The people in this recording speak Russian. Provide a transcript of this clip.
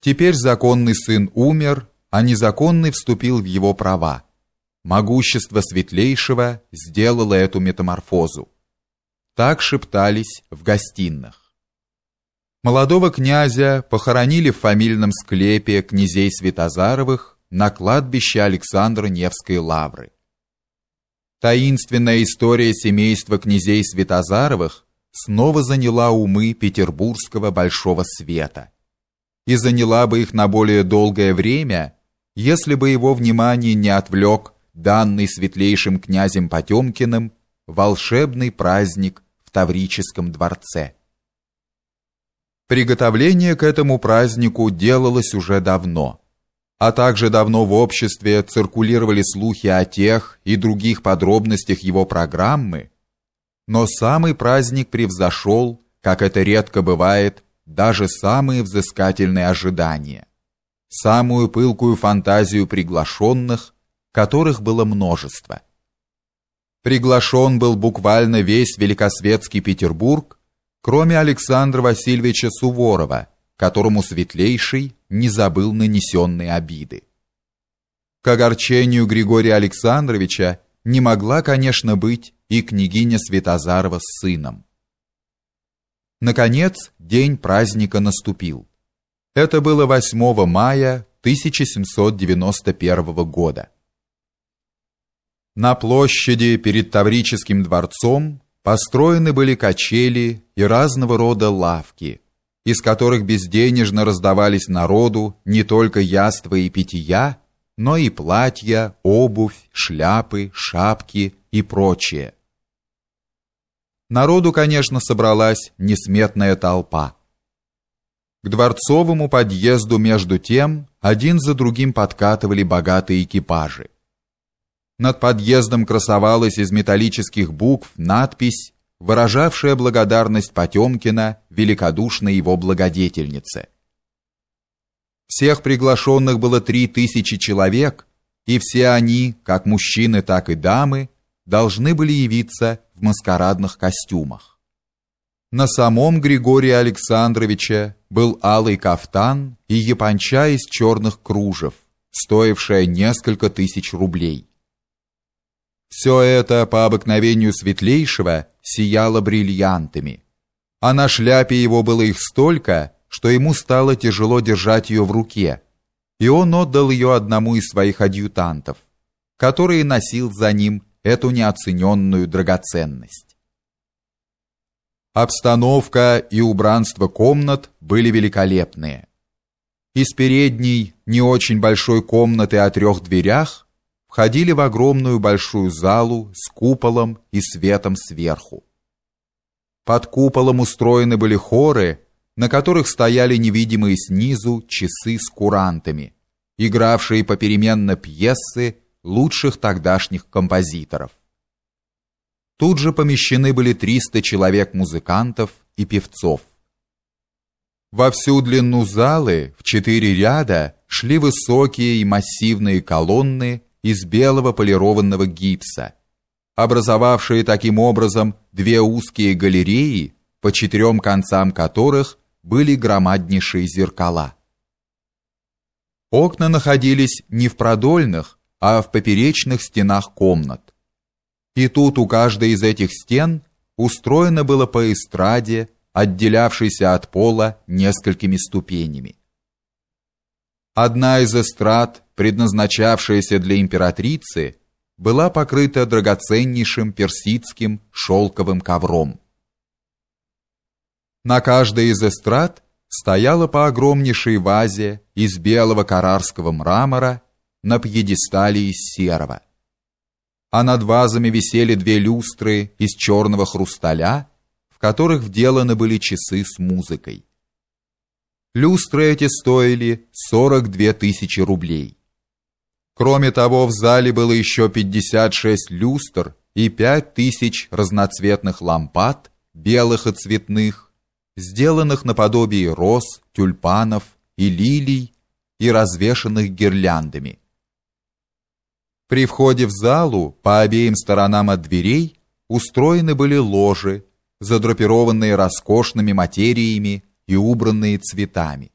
Теперь законный сын умер, а незаконный вступил в его права. Могущество светлейшего сделало эту метаморфозу. Так шептались в гостиных. Молодого князя похоронили в фамильном склепе князей Святозаровых на кладбище Александра Невской лавры. Таинственная история семейства князей Святозаровых снова заняла умы петербургского большого света и заняла бы их на более долгое время, если бы его внимание не отвлек данный светлейшим князем Потемкиным волшебный праздник в Таврическом дворце. Приготовление к этому празднику делалось уже давно, а также давно в обществе циркулировали слухи о тех и других подробностях его программы, но самый праздник превзошел, как это редко бывает, даже самые взыскательные ожидания, самую пылкую фантазию приглашенных, которых было множество. Приглашен был буквально весь великосветский Петербург, кроме Александра Васильевича Суворова, которому светлейший не забыл нанесенные обиды. К огорчению Григория Александровича не могла, конечно, быть и княгиня Святозарова с сыном. Наконец, день праздника наступил. Это было 8 мая 1791 года. На площади перед Таврическим дворцом построены были качели и разного рода лавки, из которых безденежно раздавались народу не только яства и питья, но и платья, обувь, шляпы, шапки и прочее. Народу, конечно, собралась несметная толпа. К дворцовому подъезду между тем один за другим подкатывали богатые экипажи. Над подъездом красовалась из металлических букв надпись, выражавшая благодарность Потемкина великодушной его благодетельнице. Всех приглашенных было три тысячи человек, и все они, как мужчины, так и дамы, должны были явиться маскарадных костюмах. На самом Григория Александровича был алый кафтан и японча из черных кружев, стоившая несколько тысяч рублей. Все это по обыкновению светлейшего сияло бриллиантами, а на шляпе его было их столько, что ему стало тяжело держать ее в руке, и он отдал ее одному из своих адъютантов, который носил за ним эту неоцененную драгоценность. Обстановка и убранство комнат были великолепные. Из передней, не очень большой комнаты о трех дверях входили в огромную большую залу с куполом и светом сверху. Под куполом устроены были хоры, на которых стояли невидимые снизу часы с курантами, игравшие попеременно пьесы лучших тогдашних композиторов. Тут же помещены были 300 человек музыкантов и певцов. Во всю длину залы в четыре ряда шли высокие и массивные колонны из белого полированного гипса, образовавшие таким образом две узкие галереи, по четырем концам которых были громаднейшие зеркала. Окна находились не в продольных, а в поперечных стенах комнат. И тут у каждой из этих стен устроено было по эстраде, отделявшейся от пола несколькими ступенями. Одна из эстрад, предназначавшаяся для императрицы, была покрыта драгоценнейшим персидским шелковым ковром. На каждой из эстрад стояла по огромнейшей вазе из белого карарского мрамора на пьедестале из серого. А над вазами висели две люстры из черного хрусталя, в которых вделаны были часы с музыкой. Люстры эти стоили 42 тысячи рублей. Кроме того, в зале было еще 56 люстр и 5 тысяч разноцветных лампад, белых и цветных, сделанных наподобие роз, тюльпанов и лилий и развешанных гирляндами. При входе в залу по обеим сторонам от дверей устроены были ложи, задрапированные роскошными материями и убранные цветами.